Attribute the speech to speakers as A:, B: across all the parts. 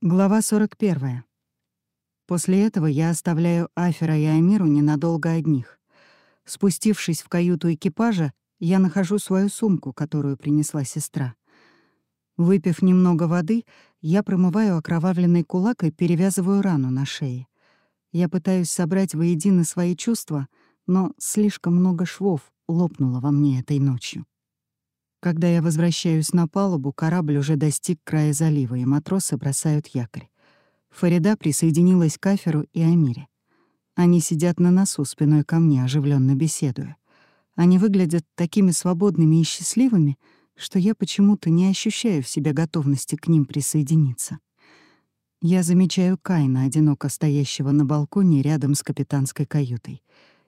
A: Глава 41. После этого я оставляю Афера и Амиру ненадолго одних. Спустившись в каюту экипажа, я нахожу свою сумку, которую принесла сестра. Выпив немного воды, я промываю окровавленный кулак и перевязываю рану на шее. Я пытаюсь собрать воедино свои чувства, но слишком много швов лопнуло во мне этой ночью. Когда я возвращаюсь на палубу, корабль уже достиг края залива, и матросы бросают якорь. Фарида присоединилась к Аферу и Амире. Они сидят на носу спиной ко мне, оживленно беседуя. Они выглядят такими свободными и счастливыми, что я почему-то не ощущаю в себе готовности к ним присоединиться. Я замечаю Кайна, одиноко стоящего на балконе рядом с капитанской каютой.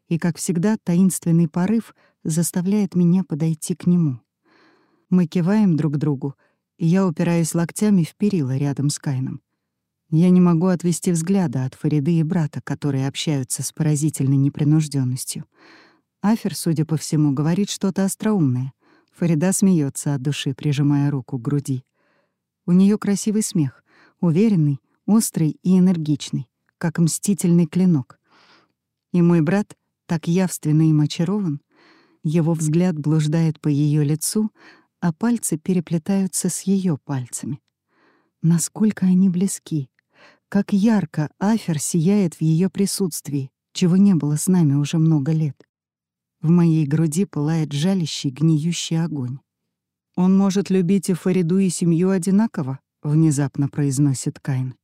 A: И, как всегда, таинственный порыв заставляет меня подойти к нему — мы киваем друг другу, и я упираюсь локтями в перила рядом с Кайном. Я не могу отвести взгляда от Фариды и брата, которые общаются с поразительной непринужденностью. Афер, судя по всему, говорит что-то остроумное. Фарида смеется от души, прижимая руку к груди. У нее красивый смех, уверенный, острый и энергичный, как мстительный клинок. И мой брат так явственно им очарован. Его взгляд блуждает по ее лицу, а пальцы переплетаются с ее пальцами. Насколько они близки, как ярко Афер сияет в ее присутствии, чего не было с нами уже много лет. В моей груди пылает жалящий, гниющий огонь. «Он может любить и Фариду, и семью одинаково», — внезапно произносит Кайн.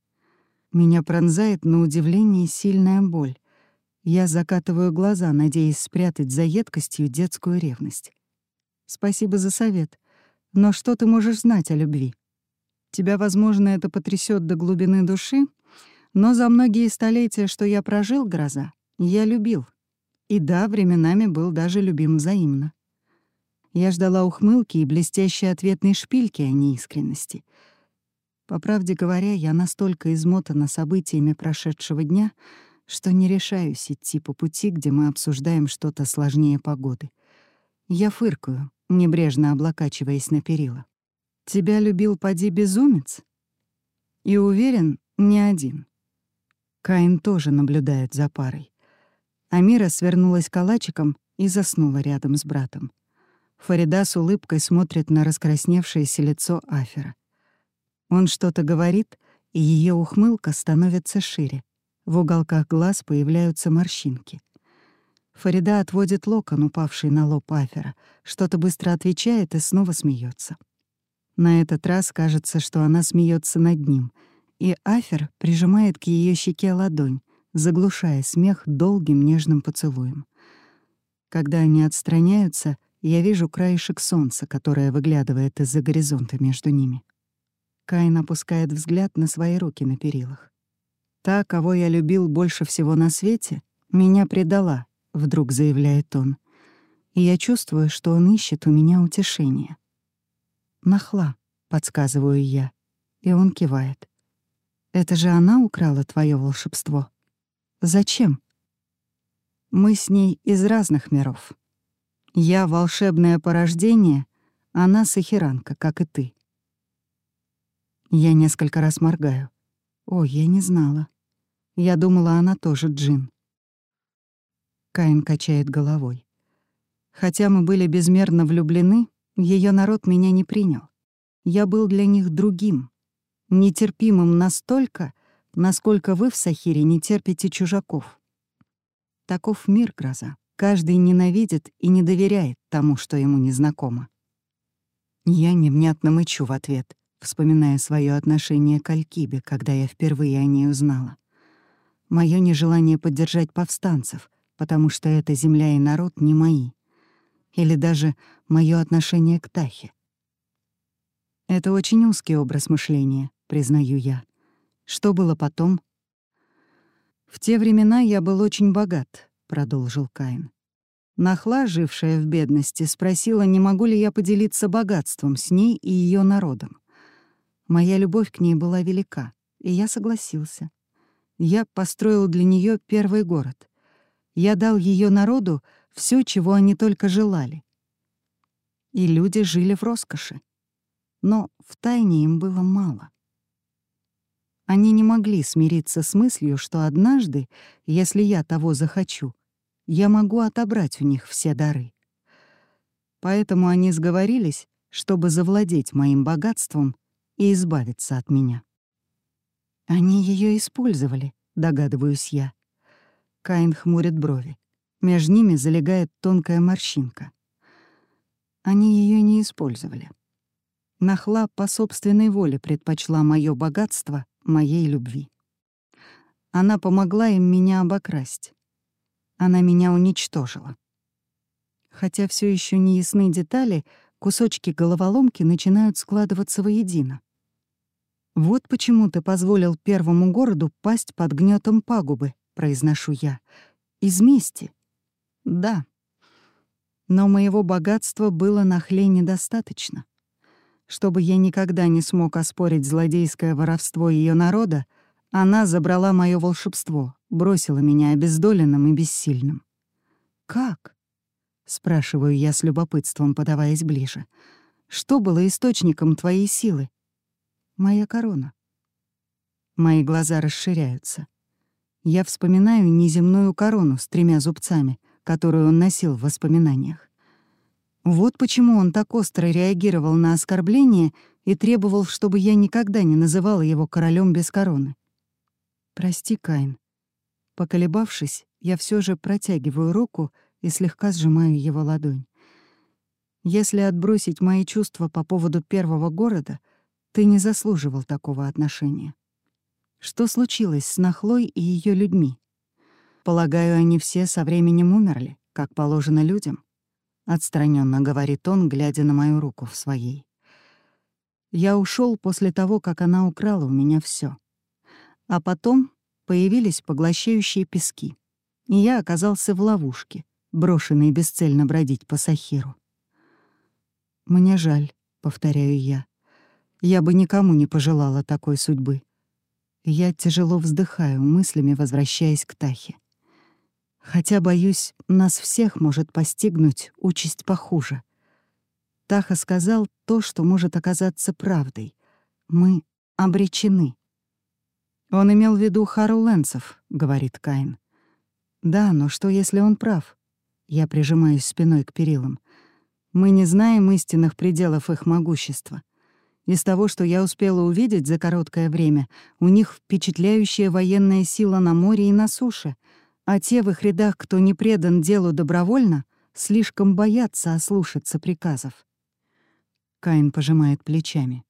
A: Меня пронзает на удивление сильная боль. Я закатываю глаза, надеясь спрятать за едкостью детскую ревность. «Спасибо за совет. Но что ты можешь знать о любви? Тебя, возможно, это потрясет до глубины души, но за многие столетия, что я прожил, гроза, я любил. И да, временами был даже любим взаимно. Я ждала ухмылки и блестящей ответной шпильки, а не искренности. По правде говоря, я настолько измотана событиями прошедшего дня, что не решаюсь идти по пути, где мы обсуждаем что-то сложнее погоды. Я фыркаю, небрежно облокачиваясь на перила. «Тебя любил поди безумец?» И уверен, не один. Каин тоже наблюдает за парой. Амира свернулась калачиком и заснула рядом с братом. Фарида с улыбкой смотрит на раскрасневшееся лицо Афера. Он что-то говорит, и ее ухмылка становится шире. В уголках глаз появляются морщинки. Фарида отводит локон, упавший на лоб Афера, что-то быстро отвечает и снова смеется. На этот раз кажется, что она смеется над ним, и Афер прижимает к ее щеке ладонь, заглушая смех долгим нежным поцелуем. Когда они отстраняются, я вижу краешек солнца, которое выглядывает из-за горизонта между ними. Каин опускает взгляд на свои руки на перилах. Та, кого я любил больше всего на свете, меня предала, вдруг заявляет он. И я чувствую, что он ищет у меня утешения. Нахла, подсказываю я, и он кивает. Это же она украла твое волшебство. Зачем? Мы с ней из разных миров. Я волшебное порождение, она сахиранка, как и ты. Я несколько раз моргаю. О, я не знала. Я думала, она тоже джин. Каин качает головой. Хотя мы были безмерно влюблены, ее народ меня не принял. Я был для них другим, нетерпимым настолько, насколько вы в Сахире не терпите чужаков. Таков мир, гроза. Каждый ненавидит и не доверяет тому, что ему незнакомо. Я невнятно мычу в ответ, вспоминая свое отношение к Алькибе, когда я впервые о ней узнала. Мое нежелание поддержать повстанцев — потому что эта земля и народ не мои. Или даже мое отношение к Тахе. Это очень узкий образ мышления, признаю я. Что было потом? В те времена я был очень богат, продолжил Каин. Нахла, жившая в бедности, спросила, не могу ли я поделиться богатством с ней и ее народом. Моя любовь к ней была велика, и я согласился. Я построил для нее первый город. Я дал ее народу все, чего они только желали. И люди жили в роскоши. Но в тайне им было мало. Они не могли смириться с мыслью, что однажды, если я того захочу, я могу отобрать у них все дары. Поэтому они сговорились, чтобы завладеть моим богатством и избавиться от меня. Они ее использовали, догадываюсь я. Каин хмурит брови. Между ними залегает тонкая морщинка. Они ее не использовали. Нахла по собственной воле предпочла мое богатство моей любви. Она помогла им меня обокрасть. Она меня уничтожила. Хотя все еще не ясны детали, кусочки головоломки начинают складываться воедино. «Вот почему ты позволил первому городу пасть под гнетом пагубы», — произношу я. «Из мести». «Да». Но моего богатства было на хле недостаточно. Чтобы я никогда не смог оспорить злодейское воровство ее народа, она забрала мое волшебство, бросила меня обездоленным и бессильным. «Как?» — спрашиваю я с любопытством, подаваясь ближе. «Что было источником твоей силы?» «Моя корона». Мои глаза расширяются. Я вспоминаю неземную корону с тремя зубцами, которую он носил в воспоминаниях. Вот почему он так остро реагировал на оскорбление и требовал, чтобы я никогда не называла его королем без короны. «Прости, Каин». Поколебавшись, я все же протягиваю руку и слегка сжимаю его ладонь. Если отбросить мои чувства по поводу первого города, ты не заслуживал такого отношения. Что случилось с Нахлой и ее людьми? Полагаю, они все со временем умерли, как положено людям. Отстраненно говорит он, глядя на мою руку в своей. Я ушел после того, как она украла у меня все. А потом появились поглощающие пески, и я оказался в ловушке, брошенный бесцельно бродить по Сахиру. «Мне жаль», — повторяю я. «Я бы никому не пожелала такой судьбы». Я тяжело вздыхаю, мыслями возвращаясь к Тахе. Хотя, боюсь, нас всех может постигнуть участь похуже. Таха сказал то, что может оказаться правдой. Мы обречены. «Он имел в виду Харуленцев», — говорит Каин. «Да, но что, если он прав?» Я прижимаюсь спиной к перилам. «Мы не знаем истинных пределов их могущества. Из того, что я успела увидеть за короткое время, у них впечатляющая военная сила на море и на суше — а те в их рядах, кто не предан делу добровольно, слишком боятся ослушаться приказов. Каин пожимает плечами.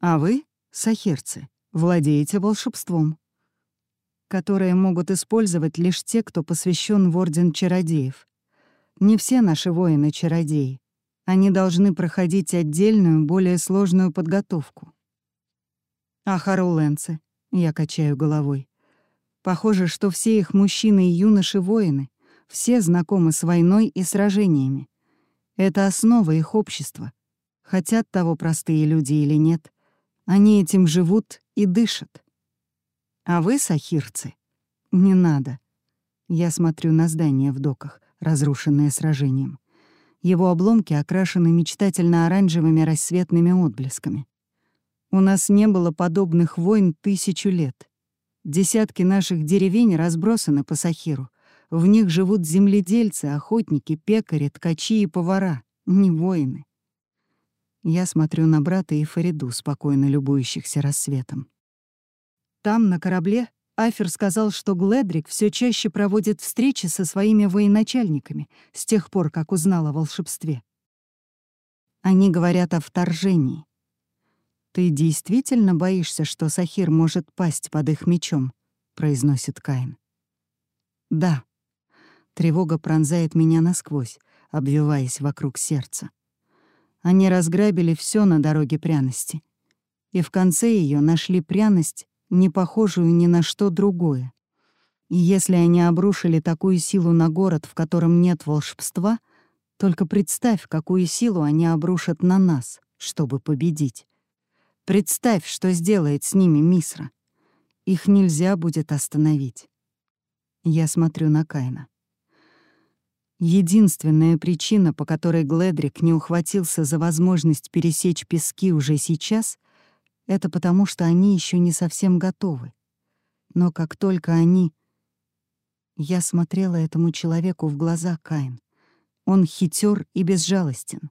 A: А вы, сахирцы, владеете волшебством, которое могут использовать лишь те, кто посвящен в Орден Чародеев. Не все наши воины — чародеи. Они должны проходить отдельную, более сложную подготовку. А харуленцы, я качаю головой, Похоже, что все их мужчины и юноши — воины, все знакомы с войной и сражениями. Это основа их общества. Хотят того простые люди или нет, они этим живут и дышат. А вы, сахирцы, не надо. Я смотрю на здание в доках, разрушенное сражением. Его обломки окрашены мечтательно-оранжевыми рассветными отблесками. У нас не было подобных войн тысячу лет. Десятки наших деревень разбросаны по Сахиру. В них живут земледельцы, охотники, пекари, ткачи и повара, не воины. Я смотрю на брата и Фариду, спокойно любующихся рассветом. Там, на корабле, Афер сказал, что Гледрик все чаще проводит встречи со своими военачальниками с тех пор, как узнал о волшебстве. Они говорят о вторжении. «Ты действительно боишься, что Сахир может пасть под их мечом?» — произносит Каин. «Да». Тревога пронзает меня насквозь, обвиваясь вокруг сердца. Они разграбили все на дороге пряности. И в конце ее нашли пряность, не похожую ни на что другое. И если они обрушили такую силу на город, в котором нет волшебства, только представь, какую силу они обрушат на нас, чтобы победить. Представь, что сделает с ними Мисра. Их нельзя будет остановить. Я смотрю на Кайна. Единственная причина, по которой Гледрик не ухватился за возможность пересечь пески уже сейчас, это потому, что они еще не совсем готовы. Но как только они... Я смотрела этому человеку в глаза, Каин. Он хитер и безжалостен.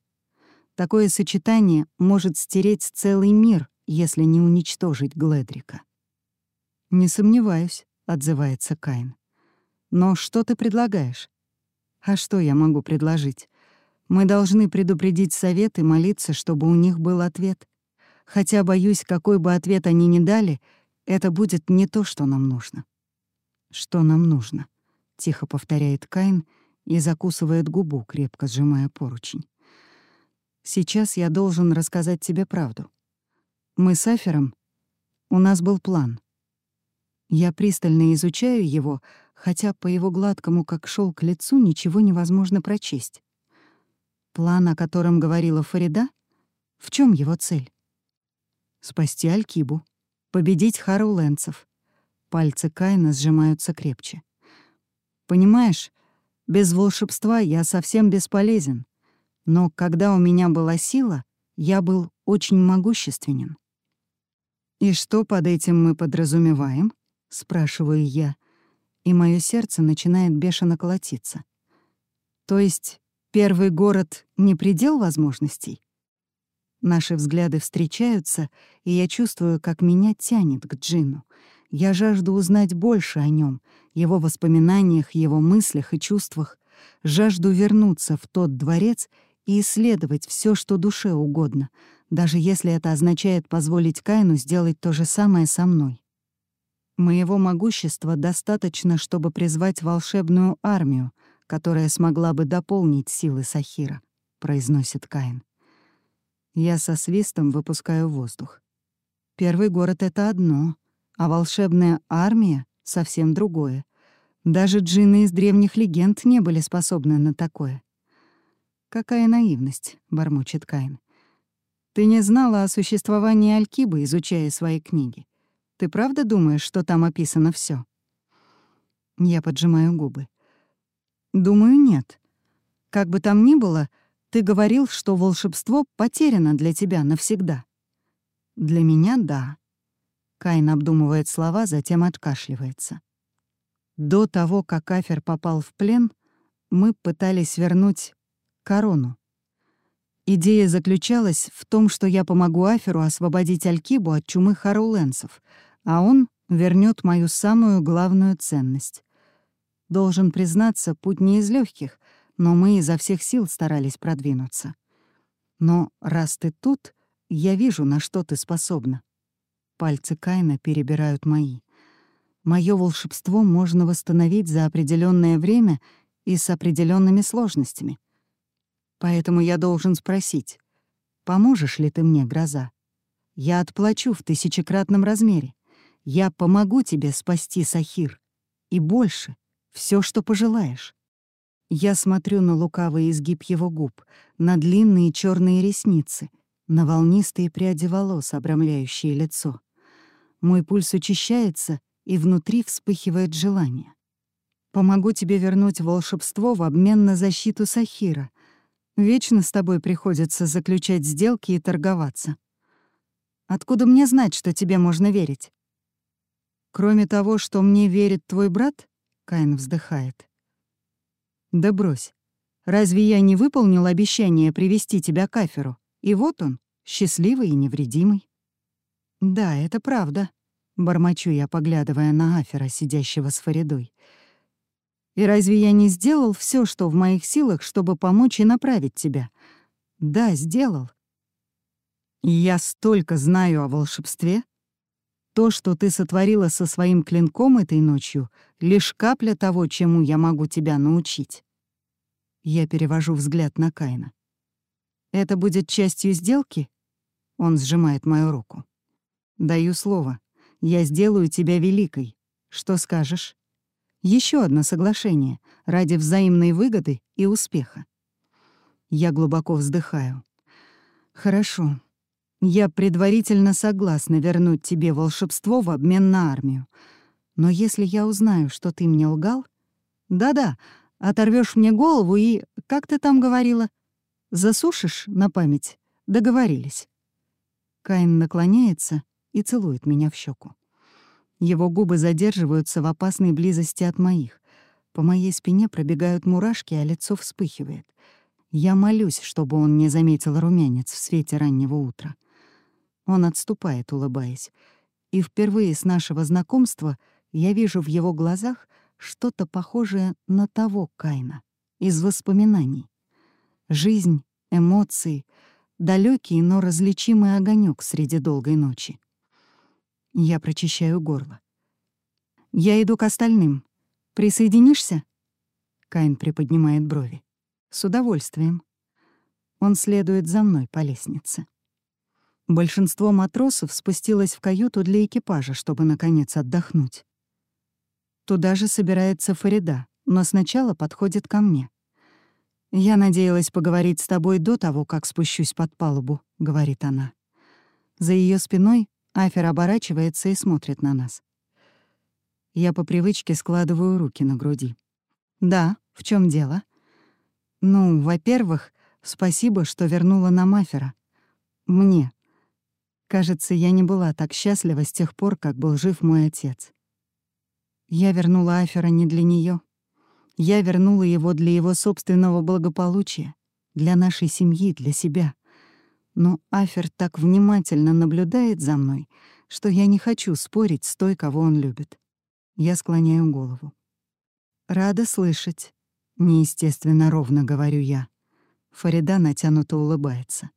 A: Такое сочетание может стереть целый мир, если не уничтожить Гледрика. «Не сомневаюсь», — отзывается Каин. «Но что ты предлагаешь?» «А что я могу предложить? Мы должны предупредить совет и молиться, чтобы у них был ответ. Хотя, боюсь, какой бы ответ они ни дали, это будет не то, что нам нужно». «Что нам нужно?» — тихо повторяет Каин и закусывает губу, крепко сжимая поручень. Сейчас я должен рассказать тебе правду. Мы с Афером... У нас был план. Я пристально изучаю его, хотя по его гладкому, как шел к лицу, ничего невозможно прочесть. План, о котором говорила Фарида? В чем его цель? Спасти Алькибу, победить Харулэнцев. Пальцы Кайна сжимаются крепче. Понимаешь, без волшебства я совсем бесполезен. Но когда у меня была сила, я был очень могущественен. «И что под этим мы подразумеваем?» — спрашиваю я, и мое сердце начинает бешено колотиться. «То есть первый город — не предел возможностей?» Наши взгляды встречаются, и я чувствую, как меня тянет к Джину. Я жажду узнать больше о нем, его воспоминаниях, его мыслях и чувствах. Жажду вернуться в тот дворец и исследовать все, что душе угодно, даже если это означает позволить Каину сделать то же самое со мной. Моего могущества достаточно, чтобы призвать волшебную армию, которая смогла бы дополнить силы Сахира, произносит Каин. Я со свистом выпускаю воздух. Первый город — это одно, а волшебная армия — совсем другое. Даже джинны из древних легенд не были способны на такое. «Какая наивность», — бормочет Каин. «Ты не знала о существовании Алькибы, изучая свои книги. Ты правда думаешь, что там описано все? Я поджимаю губы. «Думаю, нет. Как бы там ни было, ты говорил, что волшебство потеряно для тебя навсегда». «Для меня — да». Каин обдумывает слова, затем откашливается. До того, как Афер попал в плен, мы пытались вернуть корону. Идея заключалась в том, что я помогу Аферу освободить Алькибу от чумы харуленцев, а он вернет мою самую главную ценность. Должен признаться, путь не из легких, но мы изо всех сил старались продвинуться. Но раз ты тут, я вижу, на что ты способна. Пальцы Кайна перебирают мои. Мое волшебство можно восстановить за определенное время и с определенными сложностями. Поэтому я должен спросить, поможешь ли ты мне, гроза? Я отплачу в тысячекратном размере. Я помогу тебе спасти Сахир. И больше, все, что пожелаешь. Я смотрю на лукавый изгиб его губ, на длинные черные ресницы, на волнистые пряди волос, обрамляющие лицо. Мой пульс учащается, и внутри вспыхивает желание. Помогу тебе вернуть волшебство в обмен на защиту Сахира, Вечно с тобой приходится заключать сделки и торговаться. Откуда мне знать, что тебе можно верить? Кроме того, что мне верит твой брат, Каин вздыхает. Да брось. Разве я не выполнил обещание привести тебя к Аферу? И вот он, счастливый и невредимый. Да, это правда, бормочу я, поглядывая на Афера, сидящего с Фаридой. И разве я не сделал все, что в моих силах, чтобы помочь и направить тебя? Да, сделал. Я столько знаю о волшебстве. То, что ты сотворила со своим клинком этой ночью, лишь капля того, чему я могу тебя научить. Я перевожу взгляд на Кайна. Это будет частью сделки? Он сжимает мою руку. Даю слово. Я сделаю тебя великой. Что скажешь? Еще одно соглашение ради взаимной выгоды и успеха. Я глубоко вздыхаю. Хорошо. Я предварительно согласна вернуть тебе волшебство в обмен на армию. Но если я узнаю, что ты мне лгал... Да-да, оторвешь мне голову и... Как ты там говорила? Засушишь на память? Договорились. Каин наклоняется и целует меня в щеку. Его губы задерживаются в опасной близости от моих. По моей спине пробегают мурашки, а лицо вспыхивает. Я молюсь, чтобы он не заметил румянец в свете раннего утра. Он отступает, улыбаясь. И впервые с нашего знакомства я вижу в его глазах что-то похожее на того Кайна, из воспоминаний. Жизнь, эмоции, далекий, но различимый огонек среди долгой ночи. Я прочищаю горло. «Я иду к остальным. Присоединишься?» Кайн приподнимает брови. «С удовольствием». Он следует за мной по лестнице. Большинство матросов спустилось в каюту для экипажа, чтобы, наконец, отдохнуть. Туда же собирается Фарида, но сначала подходит ко мне. «Я надеялась поговорить с тобой до того, как спущусь под палубу», — говорит она. За ее спиной Афер оборачивается и смотрит на нас. Я по привычке складываю руки на груди. «Да, в чем дело?» «Ну, во-первых, спасибо, что вернула нам Афера. Мне. Кажется, я не была так счастлива с тех пор, как был жив мой отец. Я вернула Афера не для нее. Я вернула его для его собственного благополучия, для нашей семьи, для себя. Но Афер так внимательно наблюдает за мной, что я не хочу спорить с той, кого он любит. Я склоняю голову. «Рада слышать», — неестественно ровно говорю я. Фарида натянуто улыбается.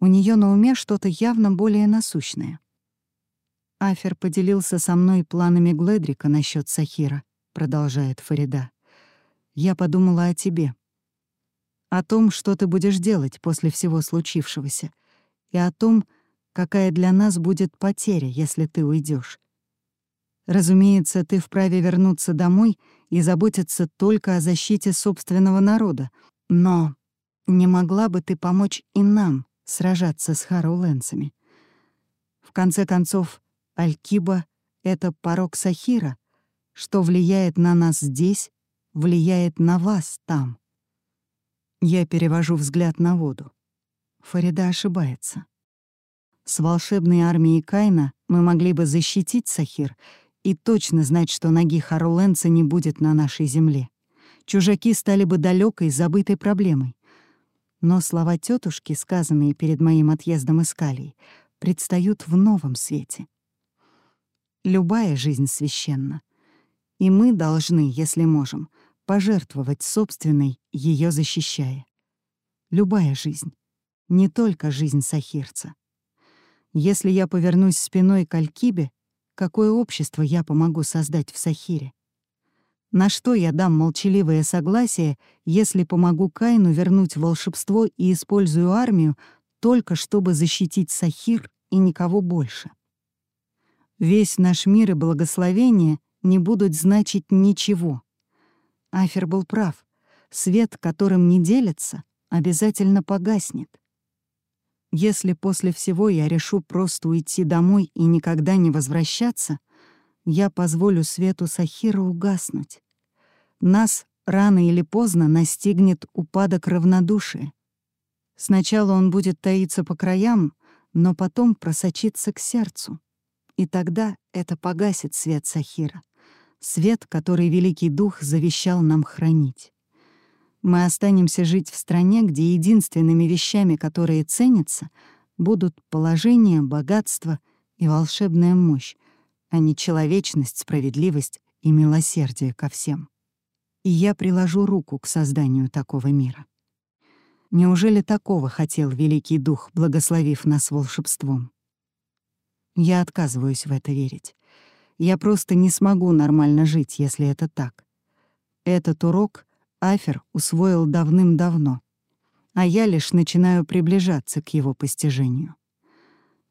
A: У нее на уме что-то явно более насущное. Афер поделился со мной планами Гледрика насчет Сахира продолжает Фарида. Я подумала о тебе. О том, что ты будешь делать после всего случившегося, и о том, какая для нас будет потеря, если ты уйдешь. Разумеется, ты вправе вернуться домой и заботиться только о защите собственного народа, но не могла бы ты помочь и нам сражаться с Харуленцами? В конце концов, Алькиба — это порог Сахира — что влияет на нас здесь, влияет на вас там. Я перевожу взгляд на воду. Фарида ошибается. С волшебной армией Кайна мы могли бы защитить Сахир и точно знать, что ноги Харуленца не будет на нашей земле. Чужаки стали бы далекой, забытой проблемой. Но слова тетушки, сказанные перед моим отъездом из Калии, предстают в новом свете. Любая жизнь священна, и мы должны, если можем, пожертвовать собственной, ее защищая. Любая жизнь, не только жизнь сахирца. Если я повернусь спиной к Алькибе, какое общество я помогу создать в Сахире? На что я дам молчаливое согласие, если помогу Кайну вернуть волшебство и использую армию только чтобы защитить Сахир и никого больше? Весь наш мир и благословение не будут значить ничего. Афер был прав. Свет, которым не делится, обязательно погаснет. Если после всего я решу просто уйти домой и никогда не возвращаться, я позволю свету Сахира угаснуть. Нас рано или поздно настигнет упадок равнодушия. Сначала он будет таиться по краям, но потом просочиться к сердцу. И тогда это погасит свет Сахира свет, который Великий Дух завещал нам хранить. Мы останемся жить в стране, где единственными вещами, которые ценятся, будут положение, богатство и волшебная мощь, а не человечность, справедливость и милосердие ко всем. И я приложу руку к созданию такого мира. Неужели такого хотел Великий Дух, благословив нас волшебством? Я отказываюсь в это верить. Я просто не смогу нормально жить, если это так. Этот урок Афер усвоил давным-давно, а я лишь начинаю приближаться к его постижению.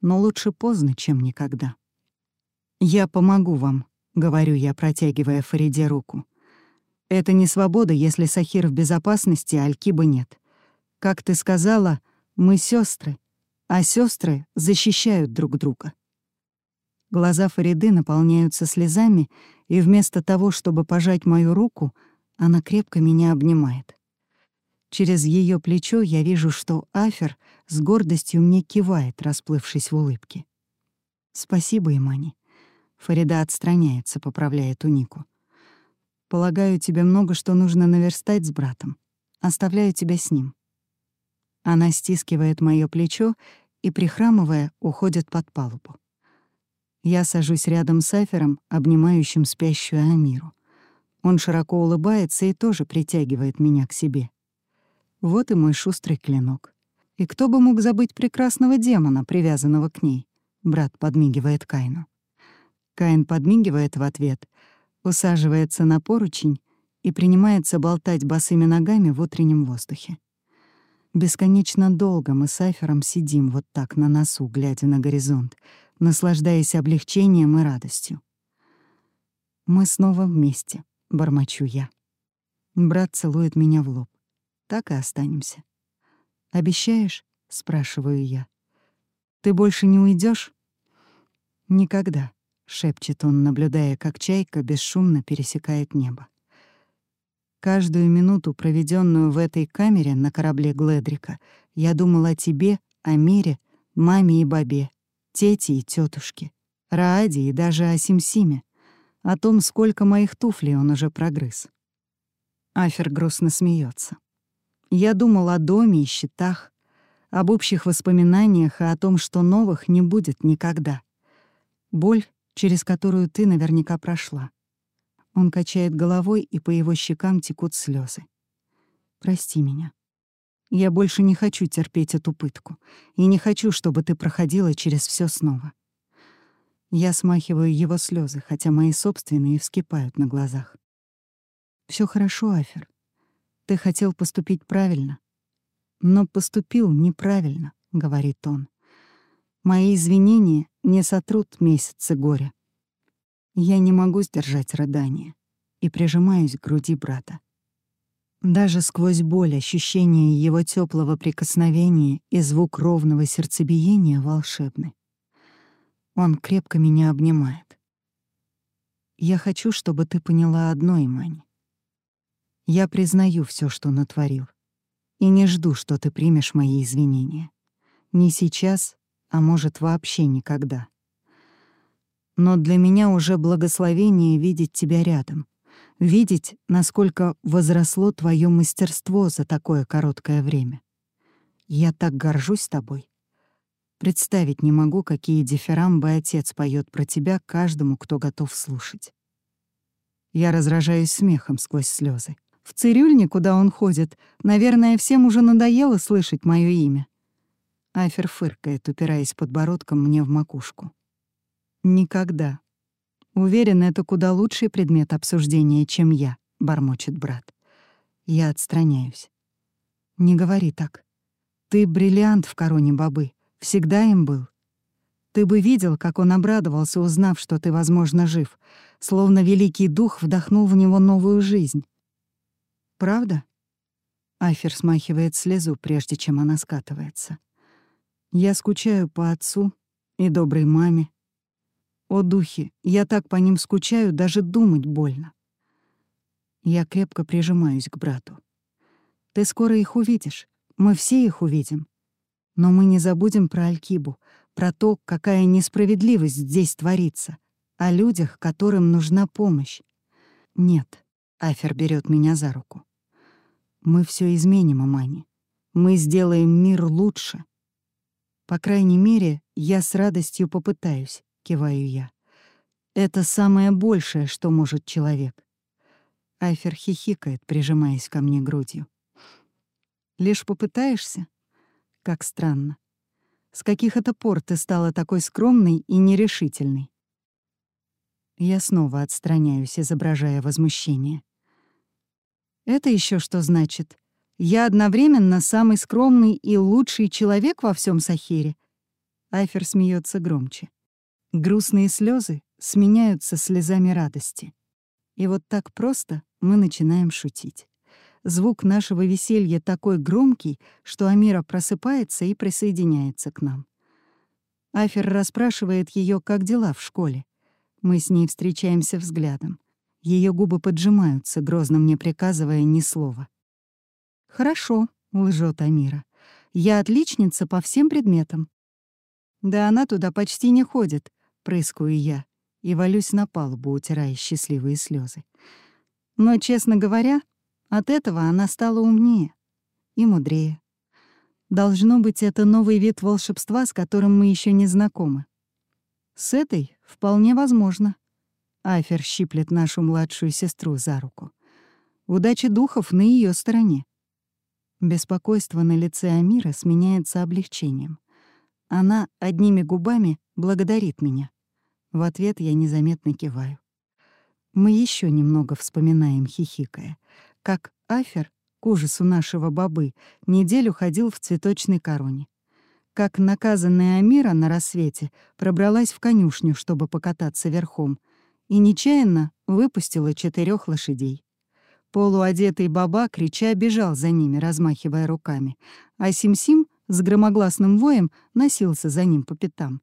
A: Но лучше поздно, чем никогда. «Я помогу вам», — говорю я, протягивая Фариде руку. «Это не свобода, если Сахир в безопасности, а Алькиба нет. Как ты сказала, мы сестры, а сестры защищают друг друга». Глаза Фариды наполняются слезами, и вместо того, чтобы пожать мою руку, она крепко меня обнимает. Через ее плечо я вижу, что Афер с гордостью мне кивает, расплывшись в улыбке. «Спасибо, Имани». Фарида отстраняется, поправляя тунику. «Полагаю, тебе много что нужно наверстать с братом. Оставляю тебя с ним». Она стискивает моё плечо и, прихрамывая, уходит под палубу. Я сажусь рядом с Афером, обнимающим спящую Амиру. Он широко улыбается и тоже притягивает меня к себе. Вот и мой шустрый клинок. И кто бы мог забыть прекрасного демона, привязанного к ней? Брат подмигивает Кайну. Каин подмигивает в ответ, усаживается на поручень и принимается болтать босыми ногами в утреннем воздухе. Бесконечно долго мы с Айфером сидим вот так на носу, глядя на горизонт, наслаждаясь облегчением и радостью. «Мы снова вместе», — бормочу я. Брат целует меня в лоб так и останемся. «Обещаешь?» — спрашиваю я. «Ты больше не уйдешь? «Никогда», — шепчет он, наблюдая, как чайка бесшумно пересекает небо. Каждую минуту, проведенную в этой камере на корабле Гледрика, я думал о тебе, о мире, маме и бабе, тете и тетушке, Рааде и даже о Симсиме, о том, сколько моих туфлей он уже прогрыз. Афер грустно смеется. Я думал о доме и счетах, об общих воспоминаниях и о том, что новых не будет никогда. Боль, через которую ты наверняка прошла. Он качает головой, и по его щекам текут слезы. Прости меня. Я больше не хочу терпеть эту пытку, и не хочу, чтобы ты проходила через все снова. Я смахиваю его слезы, хотя мои собственные вскипают на глазах. Все хорошо, Афер. Ты хотел поступить правильно, но поступил неправильно, говорит он. Мои извинения не сотрут месяцы горя. Я не могу сдержать рыдание и прижимаюсь к груди брата. Даже сквозь боль ощущение его теплого прикосновения и звук ровного сердцебиения волшебны. Он крепко меня обнимает. Я хочу, чтобы ты поняла одно, Имань. Я признаю все, что натворил, и не жду, что ты примешь мои извинения. Не сейчас, а может, вообще никогда. Но для меня уже благословение видеть тебя рядом, видеть, насколько возросло твое мастерство за такое короткое время. Я так горжусь тобой. Представить не могу, какие дифирамбы отец поет про тебя каждому, кто готов слушать. Я разражаюсь смехом сквозь слезы. В цирюльне, куда он ходит, наверное, всем уже надоело слышать мое имя. Афер фыркает, упираясь подбородком мне в макушку. «Никогда. Уверен, это куда лучший предмет обсуждения, чем я», — бормочет брат. Я отстраняюсь. «Не говори так. Ты бриллиант в короне бобы. Всегда им был. Ты бы видел, как он обрадовался, узнав, что ты, возможно, жив, словно Великий Дух вдохнул в него новую жизнь. Правда? Афер смахивает слезу, прежде чем она скатывается. Я скучаю по отцу и доброй маме. О, духи, я так по ним скучаю, даже думать больно. Я крепко прижимаюсь к брату. Ты скоро их увидишь, мы все их увидим. Но мы не забудем про Алькибу, про то, какая несправедливость здесь творится, о людях, которым нужна помощь. Нет, Афер берет меня за руку. Мы все изменим, Амани. Мы сделаем мир лучше. По крайней мере, я с радостью попытаюсь, киваю я. Это самое большее, что может человек. Айфер хихикает, прижимаясь ко мне грудью. Лишь попытаешься? Как странно. С каких это пор ты стала такой скромной и нерешительной? Я снова отстраняюсь, изображая возмущение. Это еще что значит? Я одновременно самый скромный и лучший человек во всем Сахире. Айфер смеется громче. Грустные слезы сменяются слезами радости. И вот так просто мы начинаем шутить. Звук нашего веселья такой громкий, что Амира просыпается и присоединяется к нам. Афер расспрашивает ее, как дела в школе. Мы с ней встречаемся взглядом. Ее губы поджимаются, грозно мне приказывая ни слова. «Хорошо», — лжет Амира. «Я отличница по всем предметам». «Да она туда почти не ходит», — прыскаю я и валюсь на палубу, утирая счастливые слезы. Но, честно говоря, от этого она стала умнее и мудрее. Должно быть, это новый вид волшебства, с которым мы еще не знакомы. С этой вполне возможно. Афер щиплет нашу младшую сестру за руку. Удача духов на ее стороне. Беспокойство на лице Амира сменяется облегчением. Она одними губами благодарит меня. В ответ я незаметно киваю. Мы еще немного вспоминаем, хихикая, как Афер, к ужасу нашего бабы, неделю ходил в цветочной короне. Как наказанная Амира на рассвете пробралась в конюшню, чтобы покататься верхом, и нечаянно выпустила четырех лошадей. Полуодетый баба, крича, бежал за ними, размахивая руками, а Сим-Сим с громогласным воем носился за ним по пятам.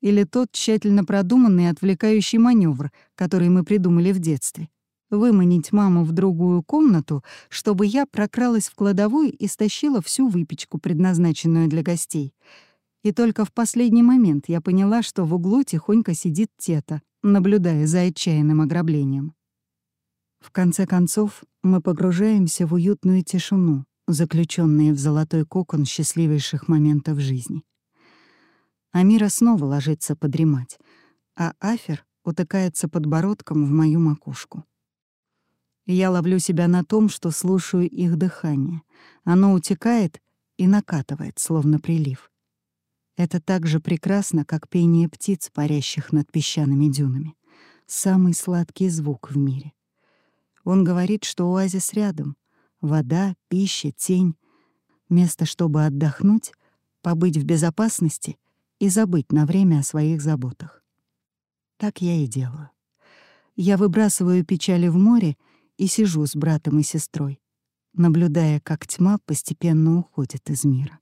A: Или тот тщательно продуманный отвлекающий маневр, который мы придумали в детстве. Выманить маму в другую комнату, чтобы я прокралась в кладовую и стащила всю выпечку, предназначенную для гостей. И только в последний момент я поняла, что в углу тихонько сидит тета, наблюдая за отчаянным ограблением. В конце концов, мы погружаемся в уютную тишину, заключенные в золотой кокон счастливейших моментов жизни. Амира снова ложится подремать, а Афер утыкается подбородком в мою макушку. Я ловлю себя на том, что слушаю их дыхание. Оно утекает и накатывает, словно прилив. Это так же прекрасно, как пение птиц, парящих над песчаными дюнами. Самый сладкий звук в мире. Он говорит, что оазис рядом. Вода, пища, тень. Место, чтобы отдохнуть, побыть в безопасности и забыть на время о своих заботах. Так я и делаю. Я выбрасываю печали в море и сижу с братом и сестрой, наблюдая, как тьма постепенно уходит из мира.